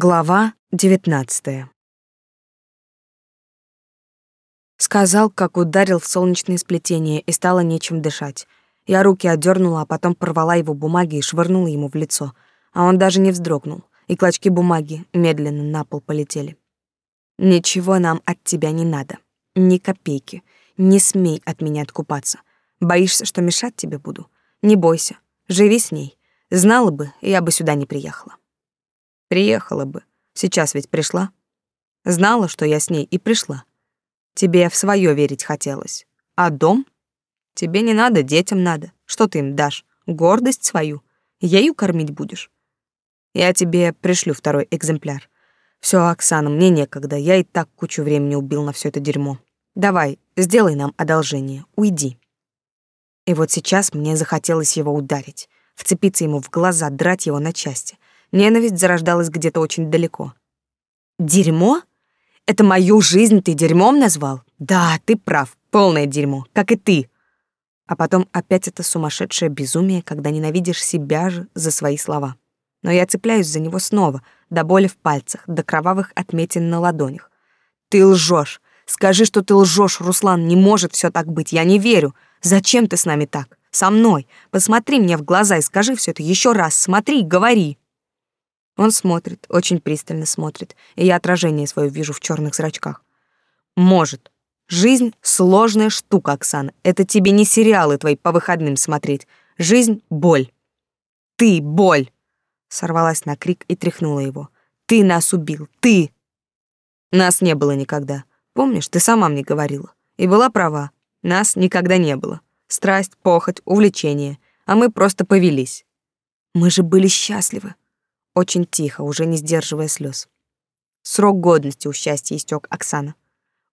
Глава девятнадцатая. Сказал, как ударил в солнечное сплетение, и стало нечем дышать. Я руки отдернула, а потом порвала его бумаги и швырнула ему в лицо, а он даже не вздрогнул, и клочки бумаги медленно на пол полетели. «Ничего нам от тебя не надо. Ни копейки. Не смей от меня откупаться. Боишься, что мешать тебе буду? Не бойся. Живи с ней. Знала бы, я бы сюда не приехала». Приехала бы. Сейчас ведь пришла. Знала, что я с ней и пришла. Тебе в свое верить хотелось. А дом? Тебе не надо, детям надо. Что ты им дашь? Гордость свою. Ею кормить будешь. Я тебе пришлю второй экземпляр. Все, Оксана, мне некогда. Я и так кучу времени убил на все это дерьмо. Давай, сделай нам одолжение. Уйди. И вот сейчас мне захотелось его ударить, вцепиться ему в глаза, драть его на части. Ненависть зарождалась где-то очень далеко. Дерьмо? Это мою жизнь ты дерьмом назвал? Да, ты прав, полное дерьмо, как и ты. А потом опять это сумасшедшее безумие, когда ненавидишь себя же за свои слова. Но я цепляюсь за него снова, до боли в пальцах, до кровавых отметин на ладонях. Ты лжешь. Скажи, что ты лжешь, Руслан, не может все так быть, я не верю. Зачем ты с нами так? Со мной. Посмотри мне в глаза и скажи все это еще раз. Смотри, говори. Он смотрит, очень пристально смотрит, и я отражение свое вижу в черных зрачках. Может. Жизнь — сложная штука, Оксана. Это тебе не сериалы твои по выходным смотреть. Жизнь — боль. Ты — боль. Сорвалась на крик и тряхнула его. Ты нас убил, ты. Нас не было никогда. Помнишь, ты сама мне говорила. И была права. Нас никогда не было. Страсть, похоть, увлечение. А мы просто повелись. Мы же были счастливы очень тихо, уже не сдерживая слез. Срок годности у счастья истек, Оксана.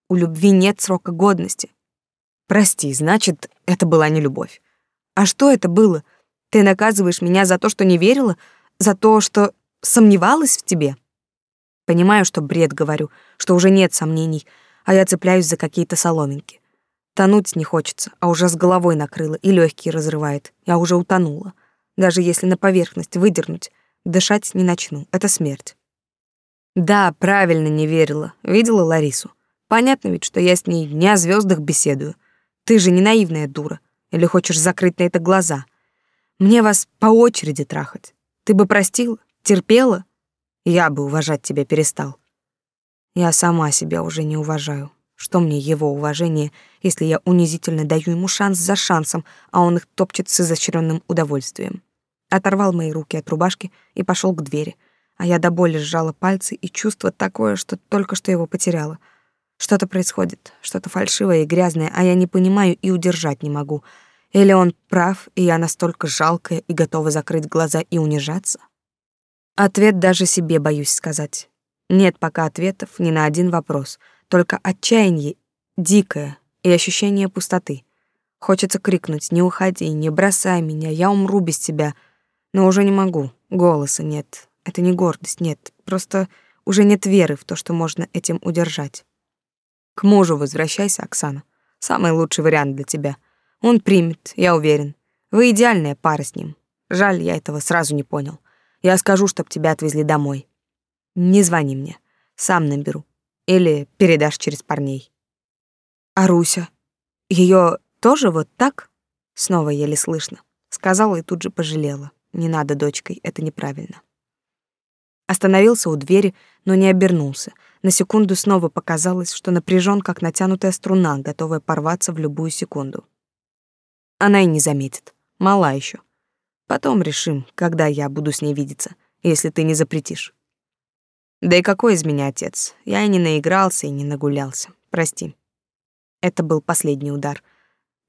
У любви нет срока годности. Прости, значит, это была не любовь. А что это было? Ты наказываешь меня за то, что не верила, за то, что сомневалась в тебе? Понимаю, что бред говорю, что уже нет сомнений, а я цепляюсь за какие-то соломинки. Тонуть не хочется, а уже с головой накрыло и легкие разрывает. Я уже утонула. Даже если на поверхность выдернуть, Дышать не начну, это смерть. Да, правильно не верила. Видела Ларису. Понятно ведь, что я с ней не о звездах беседую. Ты же не наивная дура. Или хочешь закрыть на это глаза? Мне вас по очереди трахать. Ты бы простила, терпела? Я бы уважать тебя перестал. Я сама себя уже не уважаю. Что мне его уважение, если я унизительно даю ему шанс за шансом, а он их топчет с изощренным удовольствием? Оторвал мои руки от рубашки и пошел к двери, а я до боли сжала пальцы и чувство такое, что только что его потеряла. Что-то происходит, что-то фальшивое и грязное, а я не понимаю и удержать не могу. Или он прав, и я настолько жалкая и готова закрыть глаза и унижаться? Ответ даже себе боюсь сказать. Нет пока ответов ни на один вопрос, только отчаяние дикое и ощущение пустоты. Хочется крикнуть «Не уходи, не бросай меня, я умру без тебя», но уже не могу. Голоса нет. Это не гордость, нет. Просто уже нет веры в то, что можно этим удержать. К мужу возвращайся, Оксана. Самый лучший вариант для тебя. Он примет, я уверен. Вы идеальная пара с ним. Жаль, я этого сразу не понял. Я скажу, чтоб тебя отвезли домой. Не звони мне. Сам наберу. Или передашь через парней. А Руся? Её тоже вот так? Снова еле слышно. Сказала и тут же пожалела. Не надо, дочкой, это неправильно. Остановился у двери, но не обернулся. На секунду снова показалось, что напряжен, как натянутая струна, готовая порваться в любую секунду. Она и не заметит. Мала еще. Потом решим, когда я буду с ней видеться, если ты не запретишь. Да и какой из меня отец? Я и не наигрался, и не нагулялся. Прости. Это был последний удар.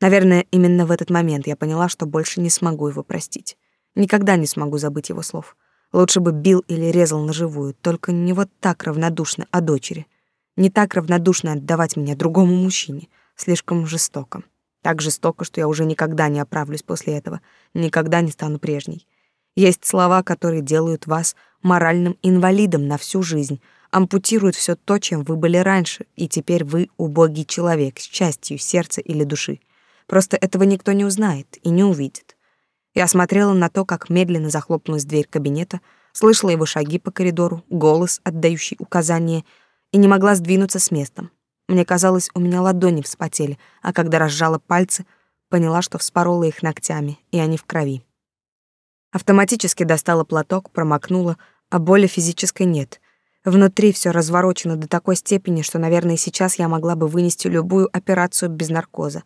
Наверное, именно в этот момент я поняла, что больше не смогу его простить. Никогда не смогу забыть его слов. Лучше бы бил или резал на живую, только не вот так равнодушно о дочери. Не так равнодушно отдавать меня другому мужчине. Слишком жестоко. Так жестоко, что я уже никогда не оправлюсь после этого, никогда не стану прежней. Есть слова, которые делают вас моральным инвалидом на всю жизнь, ампутируют все то, чем вы были раньше, и теперь вы убогий человек с частью сердца или души. Просто этого никто не узнает и не увидит. Я смотрела на то, как медленно захлопнулась дверь кабинета, слышала его шаги по коридору, голос, отдающий указания, и не могла сдвинуться с места. Мне казалось, у меня ладони вспотели, а когда разжала пальцы, поняла, что вспорола их ногтями, и они в крови. Автоматически достала платок, промокнула, а боли физической нет. Внутри все разворочено до такой степени, что, наверное, сейчас я могла бы вынести любую операцию без наркоза.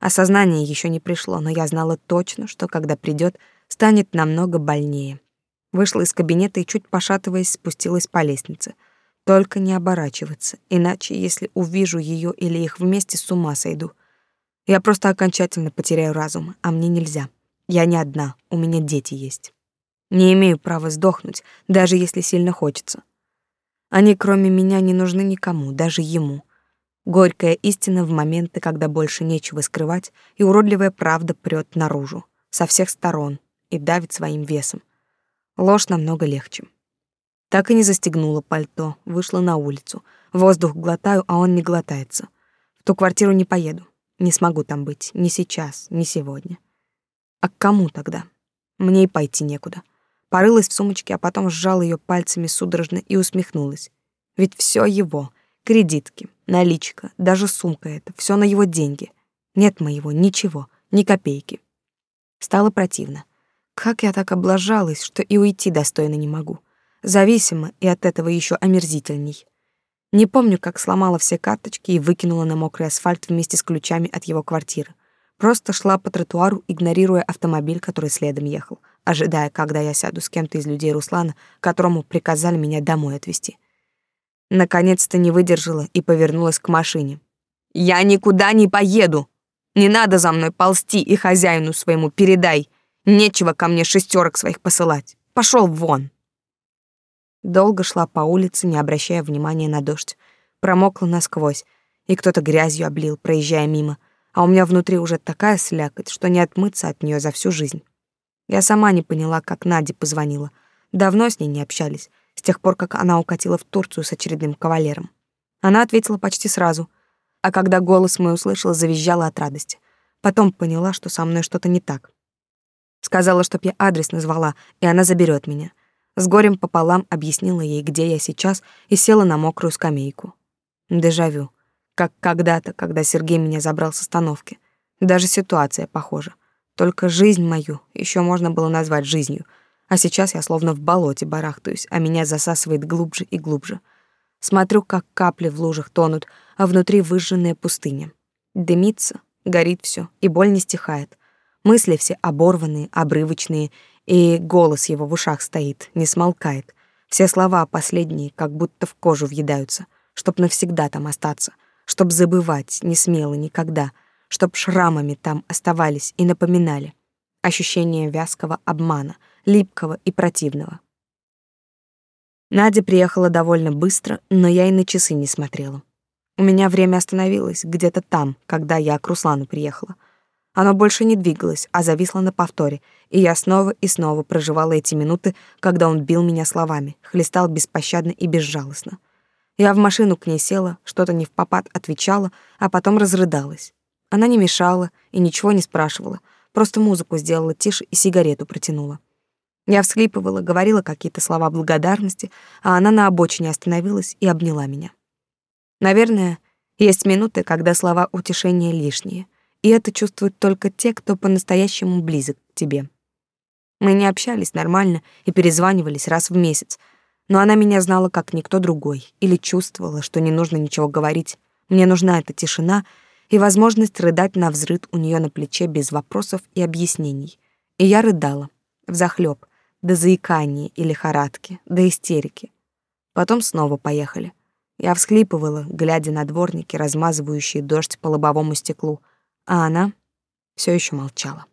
Осознание еще не пришло, но я знала точно, что когда придет, станет намного больнее. Вышла из кабинета и, чуть пошатываясь, спустилась по лестнице. Только не оборачиваться, иначе, если увижу ее или их вместе, с ума сойду. Я просто окончательно потеряю разум, а мне нельзя. Я не одна, у меня дети есть. Не имею права сдохнуть, даже если сильно хочется. Они, кроме меня, не нужны никому, даже ему. Горькая истина в моменты, когда больше нечего скрывать, и уродливая правда прет наружу, со всех сторон, и давит своим весом. Ложь намного легче. Так и не застегнула пальто, вышла на улицу. Воздух глотаю, а он не глотается. В ту квартиру не поеду. Не смогу там быть, ни сейчас, ни сегодня. А к кому тогда? Мне и пойти некуда. Порылась в сумочке, а потом сжала ее пальцами судорожно и усмехнулась. Ведь все его. Кредитки, наличка, даже сумка эта, все на его деньги. Нет моего ничего, ни копейки. Стало противно. Как я так облажалась, что и уйти достойно не могу. Зависима и от этого еще омерзительней. Не помню, как сломала все карточки и выкинула на мокрый асфальт вместе с ключами от его квартиры. Просто шла по тротуару, игнорируя автомобиль, который следом ехал, ожидая, когда я сяду с кем-то из людей Руслана, которому приказали меня домой отвезти. Наконец-то не выдержала и повернулась к машине. «Я никуда не поеду! Не надо за мной ползти и хозяину своему передай!» Нечего ко мне шестерок своих посылать. Пошел вон. Долго шла по улице, не обращая внимания на дождь. Промокла насквозь, и кто-то грязью облил, проезжая мимо, а у меня внутри уже такая слякоть, что не отмыться от нее за всю жизнь. Я сама не поняла, как Наде позвонила. Давно с ней не общались, с тех пор, как она укатила в Турцию с очередным кавалером. Она ответила почти сразу, а когда голос мой услышала, завизжала от радости. Потом поняла, что со мной что-то не так. Сказала, чтоб я адрес назвала, и она заберет меня. С горем пополам объяснила ей, где я сейчас, и села на мокрую скамейку. Дежавю. Как когда-то, когда Сергей меня забрал с остановки. Даже ситуация похожа. Только жизнь мою еще можно было назвать жизнью. А сейчас я словно в болоте барахтаюсь, а меня засасывает глубже и глубже. Смотрю, как капли в лужах тонут, а внутри выжженная пустыня. Дымится, горит все, и боль не стихает. Мысли все оборванные, обрывочные, и голос его в ушах стоит, не смолкает. Все слова последние как будто в кожу въедаются, чтоб навсегда там остаться, чтоб забывать не смело никогда, чтоб шрамами там оставались и напоминали. Ощущение вязкого обмана, липкого и противного. Надя приехала довольно быстро, но я и на часы не смотрела. У меня время остановилось где-то там, когда я к Руслану приехала — оно больше не двигалось, а зависло на повторе, и я снова и снова проживала эти минуты, когда он бил меня словами, хлестал беспощадно и безжалостно. Я в машину к ней села, что-то не в попад отвечала, а потом разрыдалась. Она не мешала и ничего не спрашивала, просто музыку сделала тише и сигарету протянула. Я всхлипывала, говорила какие-то слова благодарности, а она на обочине остановилась и обняла меня. Наверное, есть минуты, когда слова утешения лишние — и это чувствуют только те, кто по-настоящему близок к тебе. Мы не общались нормально и перезванивались раз в месяц, но она меня знала как никто другой или чувствовала, что не нужно ничего говорить. Мне нужна эта тишина и возможность рыдать на взрыд у нее на плече без вопросов и объяснений. И я рыдала, взахлёб, до заикания и лихорадки, до истерики. Потом снова поехали. Я всхлипывала, глядя на дворники, размазывающие дождь по лобовому стеклу, а она все еще молчала.